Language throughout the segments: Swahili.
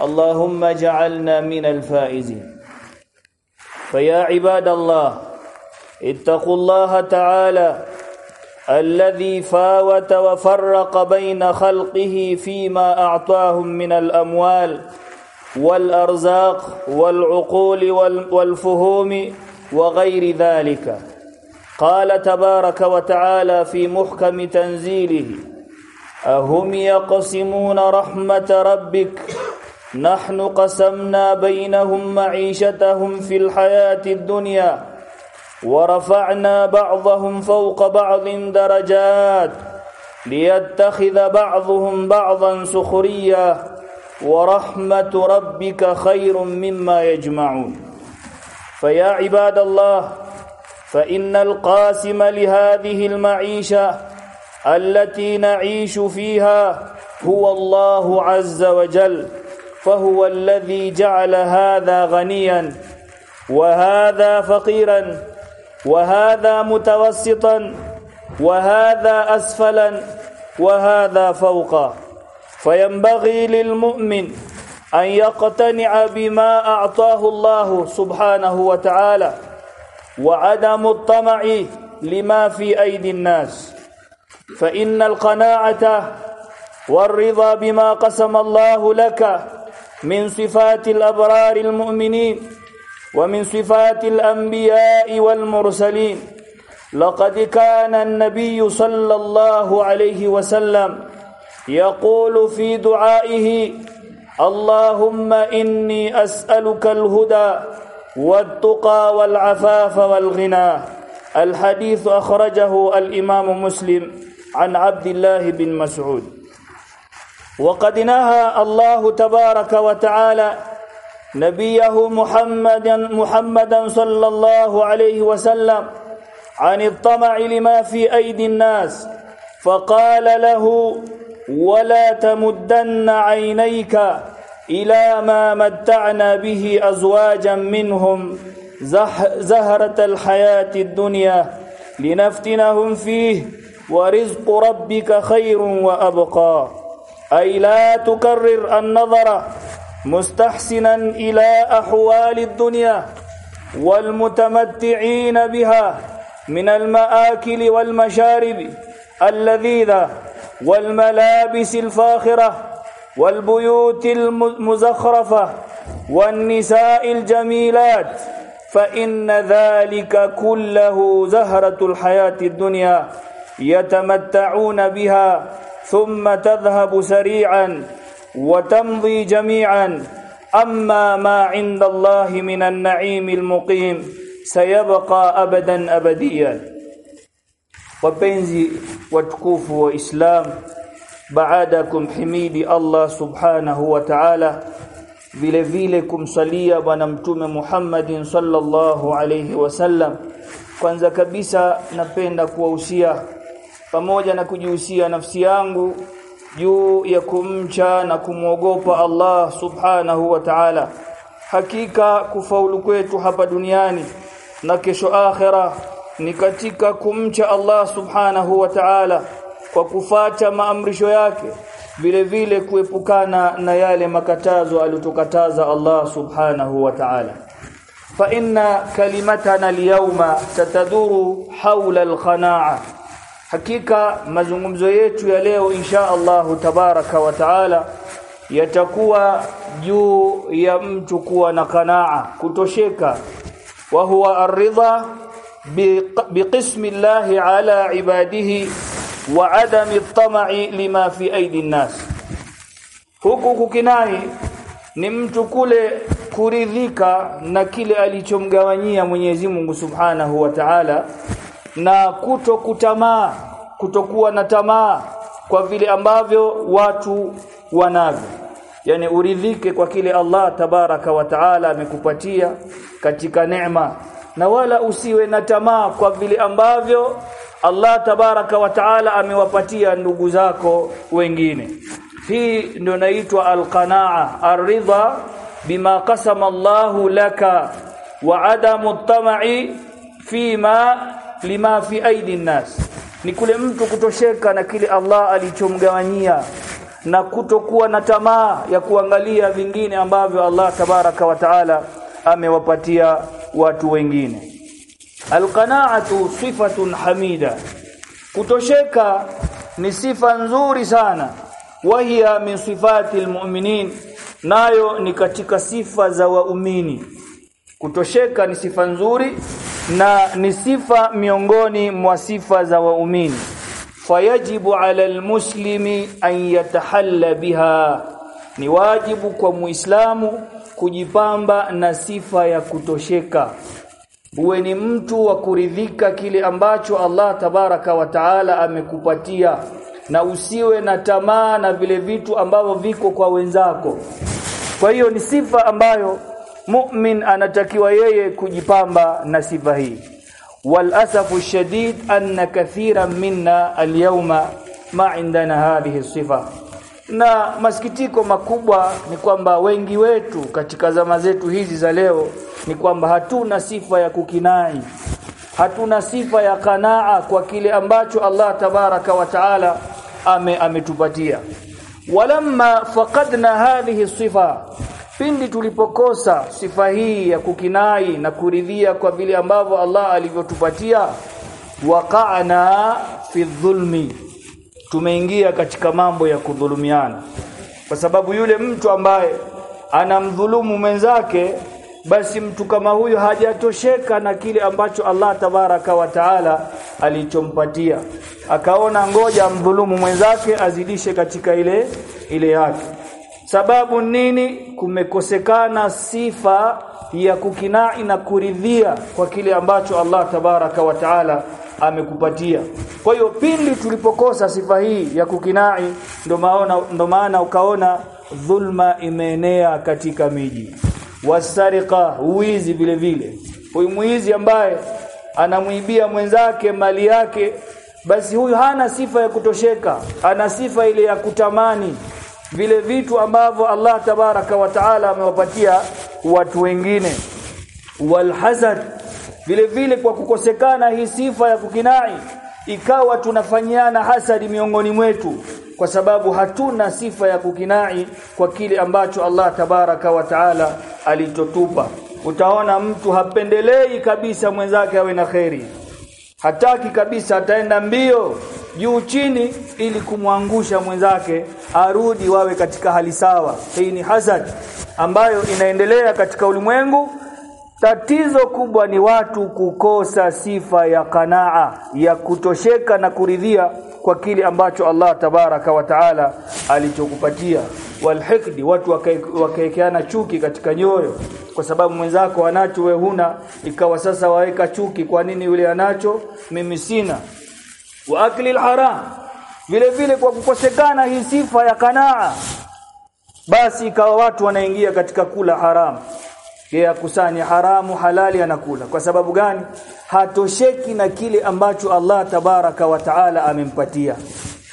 اللهم اجعلنا من الفائزين. فيا عباد الله اتقوا الله تعالى الذي فاوت وفرق بين خلقه فيما أعطاهم من الأموال والأرزاق والعقول والفهوم وغير ذلك. قال تبارك وتعالى في محكم تنزيله أهم يقسمون رحمة ربك نحن قسمنا بينهم معيشتهم في الحياة الدنيا ورفعنا بعضهم فوق بعض درجات ليتخذ بعضهم بعضا سخريا ورحمة ربك خير مما يجمعون. فيا عباد الله فإن القاسم لهذه المعيشة التي نعيش فيها هو الله عز وجل. فهو الذي جعل هذا غنيا وهذا فقيرا وهذا متوسطا وهذا اسفلا وهذا فوقا. فينبغي للمؤمن أن يقتنع بما أعطاه الله سبحانه وتعالى وعدم الطمع لما في أيدي الناس. فإن القناعة والرضا بما قسم الله لك من صفات الأبرار المؤمنين ومن صفات الأنبياء والمرسلين. لقد كان النبي صلى الله عليه وسلم يقول في دعائه اللهم إني أسألك الهدى والتقى والعفاف والغنى. الحديث أخرجه الإمام مسلم عن عبد الله بن مسعود. وقد نهى الله تبارك وتعالى نبيه محمدا محمدا صلى الله عليه وسلم عن الطمع لما في أيدي الناس فقال له ولا تمدن عينيك إلى ما متعنا به ازواجا منهم زهرة الحياة الدنيا لنفتنهم فيه ورزق ربك خير وأبقى. أي لا تكرر النظر مستحسنا إلى أحوال الدنيا والمتمتعين بها من المآكل والمشارب اللذيذة والملابس الفاخرة والبيوت المزخرفة والنساء الجميلات فإن ذلك كله زهرة الحياة الدنيا يتمتعون بها ثم تذهب سريعا وتمضي جميعا اما ما عند الله من النعيم المقيم سيبقى ابدا ابديا wapenzi watukufu wa Islam baada kumhimidi Allah subhanahu wa ta'ala vile vile kumsalia bwana mtume Muhammadin sallallahu alayhi wasallam kwanza kabisa napenda kuwahusia pamoja na kujihusia nafsi yangu juu ya kumcha na kumwogopa Allah subhanahu wa ta'ala. Hakika kufaulu kwetu hapa duniani na kesho akhera ni katika kumcha Allah subhanahu wa ta'ala kwa kufata maamrisho yake vile vile kuepukana na yale makatazo aliyotukataza Allah subhanahu wa ta'ala. Fa inna kalimatana al-yawma tataduru hawla al-qana'a hakika mazungumzo yetu ya leo insha Allah tabaraka wa taala yatakuwa juu ya mtu kuwa na kanaa kutosheka. Wa huwa aridha biqismi Allah ala ibadihi wa adami at-tam'i lima fi aidi an-nas. Huku kukinai ni mtu kule kuridhika na kile alichomgawanyia Mwenyezi Mungu Subhanahu wa Ta'ala na kutokutamaa kutokuwa na tamaa kwa vile ambavyo watu wanavyo. Yani uridhike kwa kile Allah tabaraka wa taala amekupatia katika neema na wala usiwe na tamaa kwa vile ambavyo Allah tabaraka wa taala amewapatia ndugu zako wengine. Hii ndio naitwa alqanaa aridha bima qasama Allahu laka wa adamu tamai fima lima fi aidi nnas. Ni kule mtu kutosheka na kile Allah alichomgawanyia na kutokuwa na tamaa ya kuangalia vingine ambavyo Allah tabaraka wa taala amewapatia watu wengine. Alqanaatu sifatun hamida. Kutosheka ni sifa nzuri sana. Wahiya min sifati almu'minin. Nayo ni katika sifa za waumini. Kutosheka ni sifa nzuri na ni sifa miongoni mwa sifa za waumini. Fayajibu ala almuslimi an yatahalla biha ni wajibu kwa muislamu kujipamba na sifa ya kutosheka. Uwe ni mtu wa kuridhika kile ambacho Allah tabaraka wa taala amekupatia na usiwe na tamaa na vile vitu ambavyo viko kwa wenzako. Kwa hiyo ni sifa ambayo mu'min anatakiwa yeye kujipamba na sifa hii. Wal asafu shadid anna kathira minna alyawma ma indana hadhihi sifa. Na masikitiko makubwa ni kwamba wengi wetu katika zama zetu hizi za leo ni kwamba hatuna sifa ya kukinai. Hatuna sifa ya kanaa kwa kile ambacho Allah tabaraka wa taala ame ametupatia. Walamma faqadna hadhihi sifa pindi tulipokosa sifa hii ya kukinai na kuridhia kwa vile ambavyo Allah alivyotupatia waqa'na fi dhulmi tumeingia katika mambo ya kudhulumiana. Kwa sababu yule mtu ambaye anamdhulumu mwenzake basi mtu kama huyo hajatosheka na kile ambacho Allah tabaraka wa taala alichompatia. Akaona ngoja mdhulumu mwenzake azidishe katika ile ile yake sababu nini kumekosekana sifa ya kukinai na kuridhia kwa kile ambacho Allah tabaraka wa taala amekupatia? Kwa hiyo pindi tulipokosa sifa hii ya kukinai ndo maana ndo maana ukaona dhulma imeenea katika miji. Wasariqa uizi vile vile. Huyu muizi ambaye anamuibia mwenzake mali yake basi huyu hana sifa ya kutosheka ana sifa ile ya kutamani vile vitu ambavyo Allah tabaraka wa taala amewapatia watu wengine. Walhasad vile vile kwa kukosekana hii sifa ya kukinai ikawa tunafanyiana hasadi miongoni mwetu kwa sababu hatuna sifa ya kukinai kwa kile ambacho Allah tabaraka wa taala alitotupa utaona mtu hapendelei kabisa mwenzake awe na kheri. Hataki kabisa ataenda mbio juu chini ili kumwangusha mwenzake arudi wawe katika hali sawa. Hii ni hasad ambayo inaendelea katika ulimwengu. Tatizo kubwa ni watu kukosa sifa ya kanaa ya kutosheka na kuridhia kwa kile ambacho Allah tabaraka wa taala alichokupatia. Walhikdi watu wakaekeana chuki katika nyoyo. Kwa sababu mwenzako anacho wewe huna. Ikawa sasa waweka chuki kwa nini yule anacho? Mimi sina wa akli haram vile vile kwa kukosekana hii sifa ya kanaa basi ikawa watu wanaingia katika kula haramu yeye akusanya haramu halali anakula. Kwa sababu gani? Hatosheki na kile ambacho Allah tabaraka wa taala amempatia.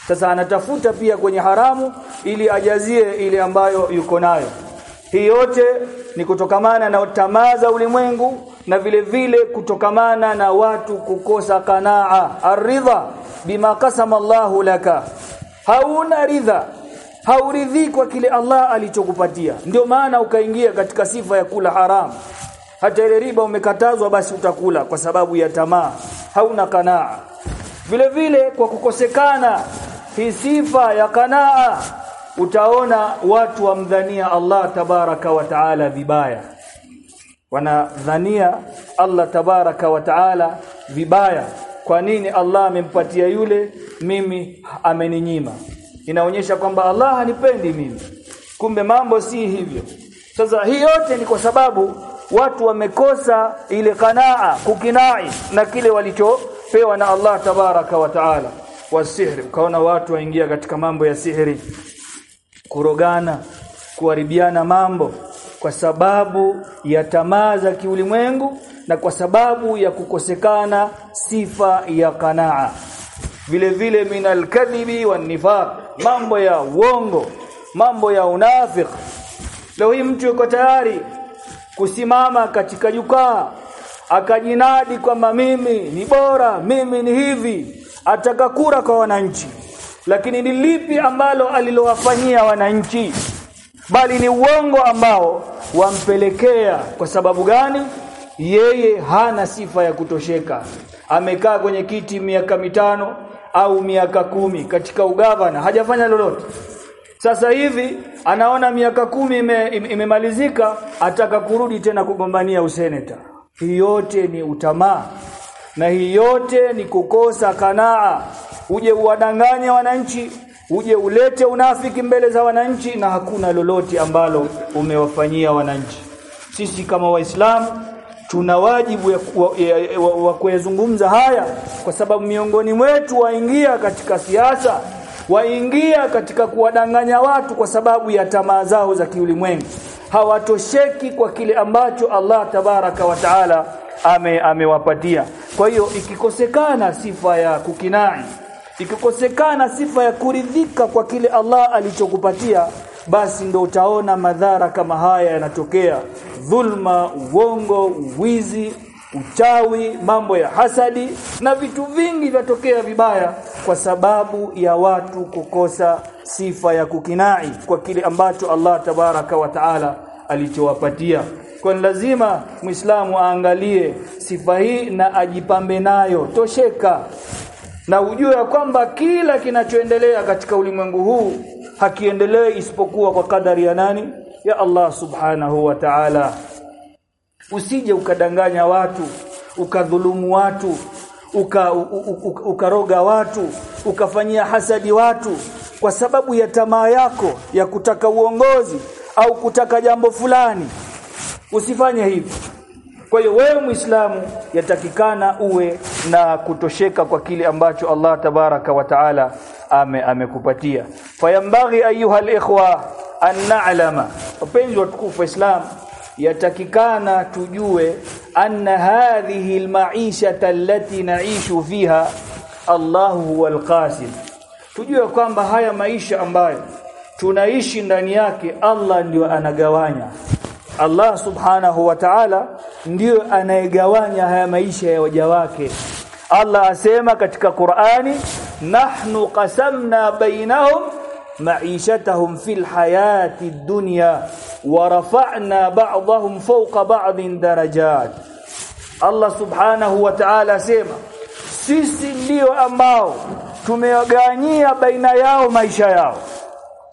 Sasa anatafuta pia kwenye haramu ili ajazie ile ambayo yuko nayo. Hii yote ni kutokamana na tamaza ulimwengu na vile vile kutokamana na watu kukosa kanaa aridha bima qasama Allahu laka. Hauna ridha hauridhi kwa kile Allah alichokupatia. Ndio maana ukaingia katika sifa ya kula haramu hata ile riba umekatazwa basi utakula kwa sababu ya tamaa. Hauna kanaa. Vile vile kwa kukosekana hii sifa ya kanaa utaona watu wamdhania Allah tabaraka wa taala vibaya. Wanadhania Allah tabaraka wa taala vibaya kwa nini Allah amempatia yule mimi ameninyima? Inaonyesha kwamba Allah hanipendi mimi. Kumbe mambo si hivyo. Sasa hii yote ni kwa sababu watu wamekosa ile kanaa kukinai na kile walichopewa na Allah tabaraka wa taala. Wasihri ukaona watu waingia katika mambo ya sihiri kurogana kuharibiana mambo kwa sababu ya tamaa za kiulimwengu na kwa sababu ya kukosekana sifa ya kanaa vile vile minal kadhibi wan mambo ya uongo mambo ya unafiq. Leo hii mtu yuko tayari kusimama katika jukwaa akajinadi kwamba mimi ni bora mimi ni hivi ataka kura kwa wananchi. Lakini ni lipi ambalo alilowafanyia wananchi? Bali ni uongo ambao wampelekea. Kwa sababu gani yeye hana sifa ya kutosheka. Amekaa kwenye kiti miaka mitano au miaka kumi katika ugavana hajafanya lolote. Sasa hivi anaona miaka kumi imemalizika ime, ataka kurudi tena kugombania useneta. Hii yote ni utamaa. Na hii yote ni kukosa kanaa. Uje uwadanganye wananchi uje ulete unafiki mbele za wananchi na hakuna lolote ambalo umewafanyia wananchi. Sisi kama waislamu tuna wajibu ya, wa kuyazungumza haya kwa sababu miongoni mwetu waingia katika siasa waingia katika kuwadanganya watu kwa sababu ya tamaa zao za kiulimwengu. Hawatosheki kwa kile ambacho Allah tabaraka wa taala ame amewapatia. Kwa hiyo ikikosekana sifa ya kukinai ikikosekana sifa ya kuridhika kwa kile Allah alichokupatia basi ndo utaona madhara kama haya yanatokea. Dhulma uongo wizi uchawi mambo ya hasadi na vitu vingi vyatokea vibaya kwa sababu ya watu kukosa sifa ya kukinai kwa kile ambacho Allah tabaraka wa taala alichowapatia. Kwa lazima muislamu aangalie sifa hii na ajipambe nayo tosheka. Na ujue kwamba kila kinachoendelea katika ulimwengu huu hakiendelee isipokuwa kwa kadari ya nani? Ya Allah subhanahu wa ta'ala. Usije ukadanganya watu ukadhulumu watu uka, uka, ukaroga watu ukafanyia hasadi watu kwa sababu ya tamaa yako ya kutaka uongozi au kutaka jambo fulani. Usifanye hivyo kwa hiyo wewe Muislamu yatakikana uwe na kutosheka kwa kile ambacho Allah tabaraka wa taala ame amekupatia fayambaghi ayuha alikhwa an na'lama. Wapenzi watukufu Islam yatakikana tujue anna hadhihi almaisha allati naishu fiha Allah huwa alqasim. Tujue kwamba haya maisha ambayo tunaishi ndani yake Allah ndio anagawanya. Allah subhanahu wa ta'ala ndio anayegawanya haya maisha ya waja wake. Allah asema katika Qur'ani nahnu qasamna bainahum fil hayati dunya wa rafa'na ba'dahum fawqa ba'din darajat Allah subhanahu wa ta'ala asema sisi ndio ambao tumewagawanyia baina yao maisha yao.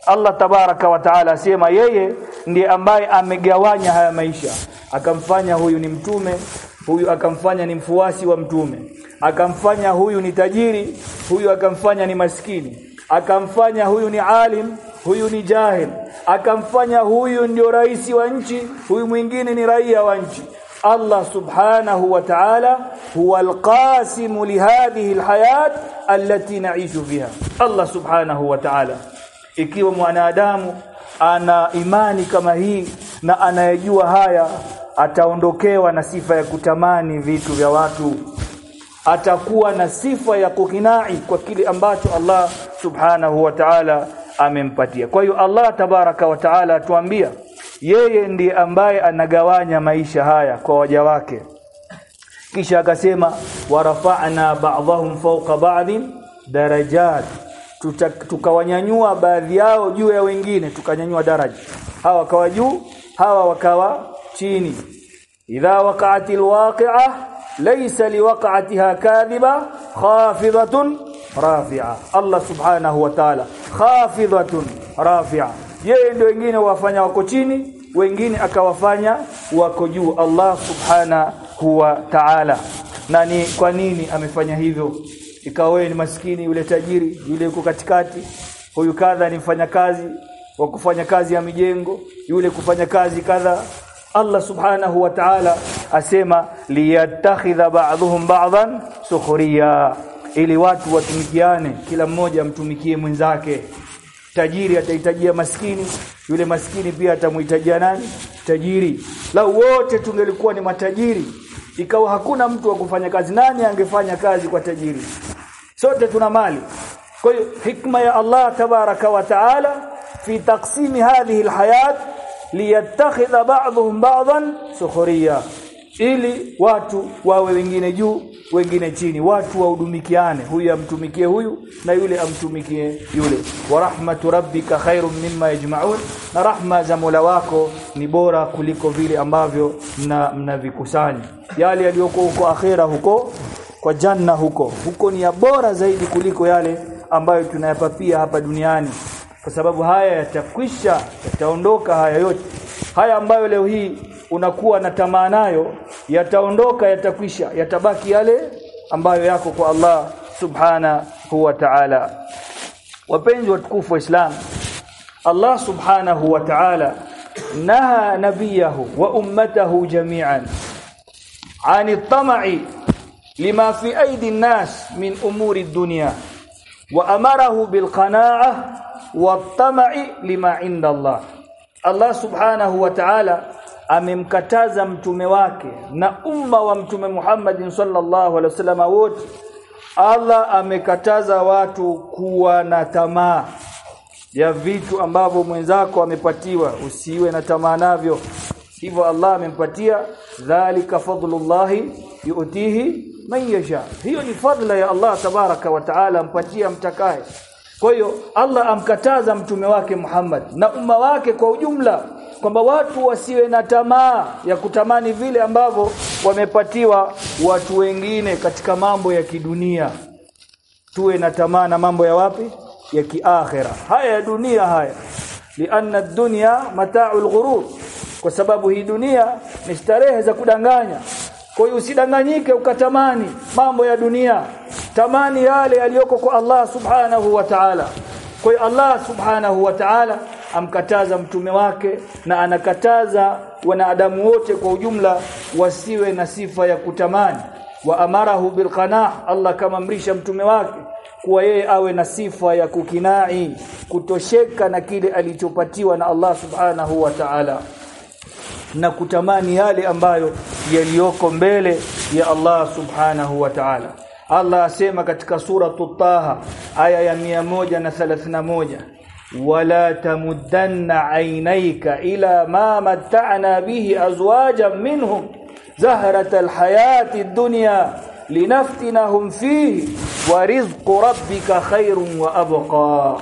Allah tabaraka wa taala asema yeye ndiye ambaye amegawanya haya maisha. Akamfanya huyu ni mtume huyu akamfanya ni mfuasi wa mtume. Akamfanya huyu ni tajiri huyu akamfanya ni maskini akamfanya huyu ni alim huyu ni jahil. Akamfanya huyu ndio rais wa nchi huyu mwingine ni raia wa nchi. Allah subhanahu wa ta'ala huwa alqasim lihadhihi alhayat allati na'ishu fiha Allah subhanahu wa ta'ala ikiwa mwanadamu ana imani kama hii na anayejua haya ataondokewa na sifa ya kutamani vitu vya watu. Atakuwa na sifa ya kukinai kwa kile ambacho Allah subhanahu wa ta'ala amempatia. Kwa hiyo Allah tabaraka wa ta'ala atuambia yeye ndiye ambaye anagawanya maisha haya kwa waja wake. Kisha akasema warafa'na ba'dahum fawqa ba'din darajat. Tukawanyanyua baadhi yao juu ya wengine tukanyanyua daraja. Hawa wakawa juu hawa wakawa chini. Idha waqa'atil waqi'ah laysa liwaqa'atiha kadhiba khafidatun rafi'a. Allah subhanahu wa ta'ala khafidhatun rafi'a. Yeye ndio wengine wafanya wako chini wengine akawafanya wako juu. Allah subhanahu wa ta'ala. Na ni kwa nini amefanya hivyo? Ikawa ni maskini yule tajiri yule yuko katikati. Huyu kadha ni mfanyakazi wa kufanya kazi ya mijengo yule kufanya kazi kadha. Allah subhanahu wa ta'ala asema liyattakhidha ba'dhum ba'dhan sukhriya ili watu watumikiane kila mmoja amtumikie mwenzake. Tajiri atahitajia maskini yule maskini pia atamhitajia nani? Tajiri. Lau wote tungelikuwa ni matajiri ikawa hakuna mtu wa kufanya kazi nani angefanya kazi kwa tajiri? Sote tuna mali. Kwa hiyo hikma ya Allah tabaraka wa taala fi taqsim hadhihi alhayat liyattakhidha ba'dhum ba'dhan sukhriya ili watu wawe wengine juu wengine chini. Watu waudumikiane. Huyu amtumikie huyu na yule amtumikie yule. Wa rahmatu rabbika khairum mimma yajma'un. Na rahma za Mola wako ni bora kuliko vile ambavyo mna mnavikusanya. Yale yaliyoko huko akhera huko kwa janna huko. Huko ni ya bora zaidi kuliko yale ambayo tunayapapia hapa duniani. Kwa sababu haya yatakwisha yataondoka haya yote. Haya ambayo leo hii unakuwa na tamaa nayo yataondoka yatakwisha yatabaki yale ambayo yako kwa Allah subhanahu wa ta'ala wapenzi watukufu wa Islam Allah subhanahu wa ta'ala naha nabiyahu wa ummatahu jami'an عن الطمع لما في أيدي الناس من أمور الدنيا وأمره بالقناعة والطمع لما عند الله Allah subhanahu wa ta'ala amemkataza mtume wake na umma wa mtume Muhammad sallallahu alaihi wasallam wote. Allah amekataza watu kuwa na tamaa ya vitu ambavyo mwenzako amepatiwa usiwe na tamaa navyo. Hivyo Allah amempatia dhalika fadlullahi yu'tihi man yasha. Hiyo ni fadla ya Allah tabaraka wa taala ampatia mtakaye kwa hiyo Allah amkataza mtume wake Muhammad na umma wake kwa ujumla kwamba watu wasiwe na tamaa ya kutamani vile ambavyo wamepatiwa watu wengine katika mambo ya kidunia. Tuwe na tamaa na mambo ya wapi? Ya kiakhira haya ya dunia haya. Lianna dunya mata'ul ghurur. Kwa sababu hii dunia ni starehe za kudanganya. Kwa hiyo usidanganyike ukatamani mambo ya dunia. Tamani yale yaliyoko kwa Allah subhanahu wa ta'ala. Kwa Allah subhanahu wa ta'ala amkataza mtume wake na anakataza wanadamu wote kwa ujumla wasiwe na sifa ya kutamani. Wa amarahu bilqanah Allah kama amrisha mtume wake kuwa yeye awe na sifa ya kukinai kutosheka na kile alichopatiwa na Allah subhanahu wa ta'ala. Na kutamani yale ambayo yaliyoko mbele ya Allah subhanahu wa ta'ala. Allah asema katika sura Taha aya ya 131 wala تمدن عينيك الى ما متعنا به ازواجا منهم زهره الحياه الدنيا لنفتنهم فيه ورزق ربك خير وابقى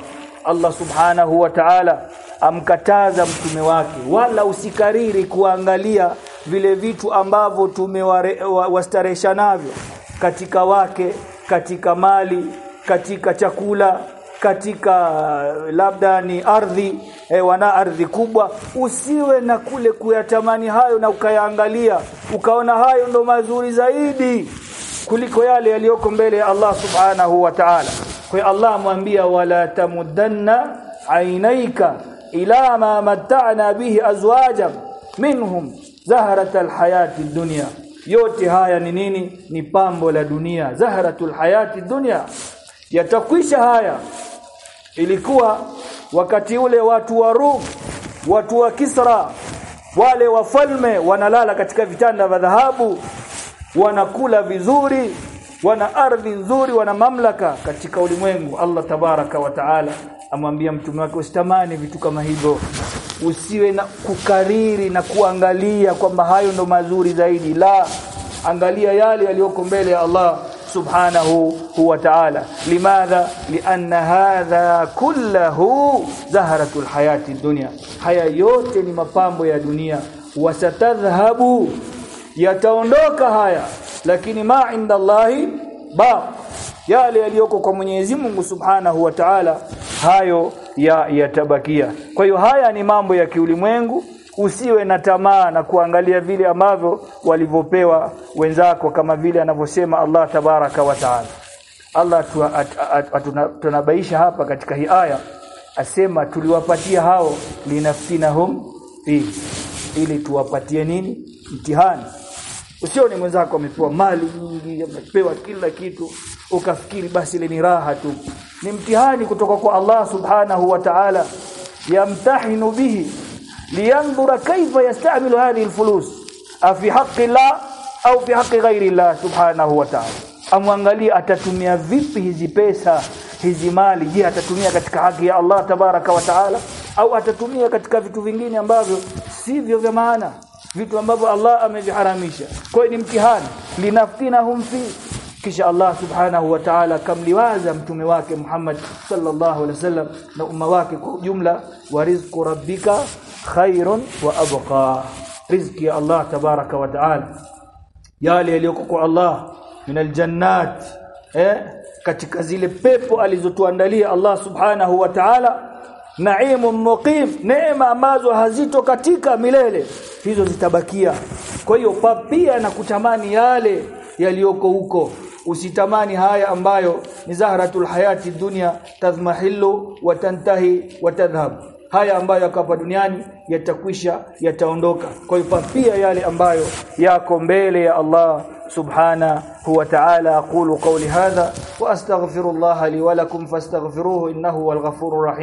الله سبحانه wa ta'ala amkataza mtume wake. Wala usikariri kuangalia vile vitu ambavyo tumewastaresha navyo katika wake katika mali katika chakula katika labda ni ardhi e, wana ardhi kubwa usiwe na kule kuyatamani hayo na ukayaangalia ukaona hayo ndo mazuri zaidi kuliko yale yaliyoko mbele ya Allah subhanahu wa ta'ala. Kwa Allah amwambia wala tamuddanna ainaika ila ma matta'na bihi azwajam minhum zahrat hayati dunya. Yote haya ni nini? Ni pambo la dunia zahratul hayati dunya. Yatakwisha haya ilikuwa wakati ule watu wa Rum watu wa Kisra wale wafalme wanalala katika vitanda vya dhahabu wanakula vizuri wana ardhi nzuri wana mamlaka katika ulimwengu. Allah tabaraka wa taala amwambia mtume wake usitamani vitu kama hivyo. Usiwe na kukariri na kuangalia kwamba hayo ndo mazuri zaidi. La angalia yale yaliyoko mbele ya Allah subhanahu wa ta'ala. Limadha? Lianna hadha kulluhu zaharatul hayati dunya. Haya yote ni mapambo ya dunia. Wasatadhhabu yataondoka haya. Lakini ma inda Allahi ba yale yaliyoko kwa Mwenyezi Mungu Subhanahu wa Ta'ala hayo ya yatabakia. Kwa hiyo haya ni mambo ya kiulimwengu usiwe na tamaa na kuangalia vile ambavyo walivyopewa wenzako kama vile anavyosema Allah tabaraka wa taala. Allah tunabaisha hapa katika hii aya asema tuliwapatia hao linaftinahum fi ili tuwapatie nini? Mtihani. Usioni mwenzako amepewa mali nyingi amepewa kila kitu ukafikiri basi ile ni raha tu. Ni mtihani kutoka kwa Allah subhanahu wa ta'ala. Yamtahinu bihi liyanzura kaifa yastamilu hadhihi alfulus afi haqqi la au fi haqqi ghairi la subhanahu wa ta'ala amwangalie atatumia vipi hizi pesa hizi mali je atatumia katika haki ya Allah tabaraka wa taala au atatumia katika vitu vingine ambavyo sivyo vya maana vitu ambavyo Allah ameviharamisha kwa hiyo ni mtihani linaftinahum fi kisha Allah subhanahu wa ta'ala kamliwaza mtume wake Muhammad sallallahu alaihi wasallam na umma wake kwa ujumla wa rizqu rabbika khairun wa abqa. Riziki ya Allah tabaraka wa ta'ala. Yale yaliyoko kwa Allah min aljannat eh katika zile pepo alizotuandalia Allah subhanahu wa ta'ala. Naimun muqim neema ambazo hazito katika milele hizo zitabakia. Kwa hiyo papia na kutamani yale yaliyoko huko. Usitamani haya ambayo ni zahratul hayati dunya tadhmahillu wa tantahi wa tadhhab haya ambayo yako hapa duniani yatakwisha yataondoka kwa hiyo papia yale ambayo yako mbele ya Allah سبحانه وتعالى أقول قولي هذا وأستغفر الله لي ولكم فاستغفروه إنه هو الغفور الرحيم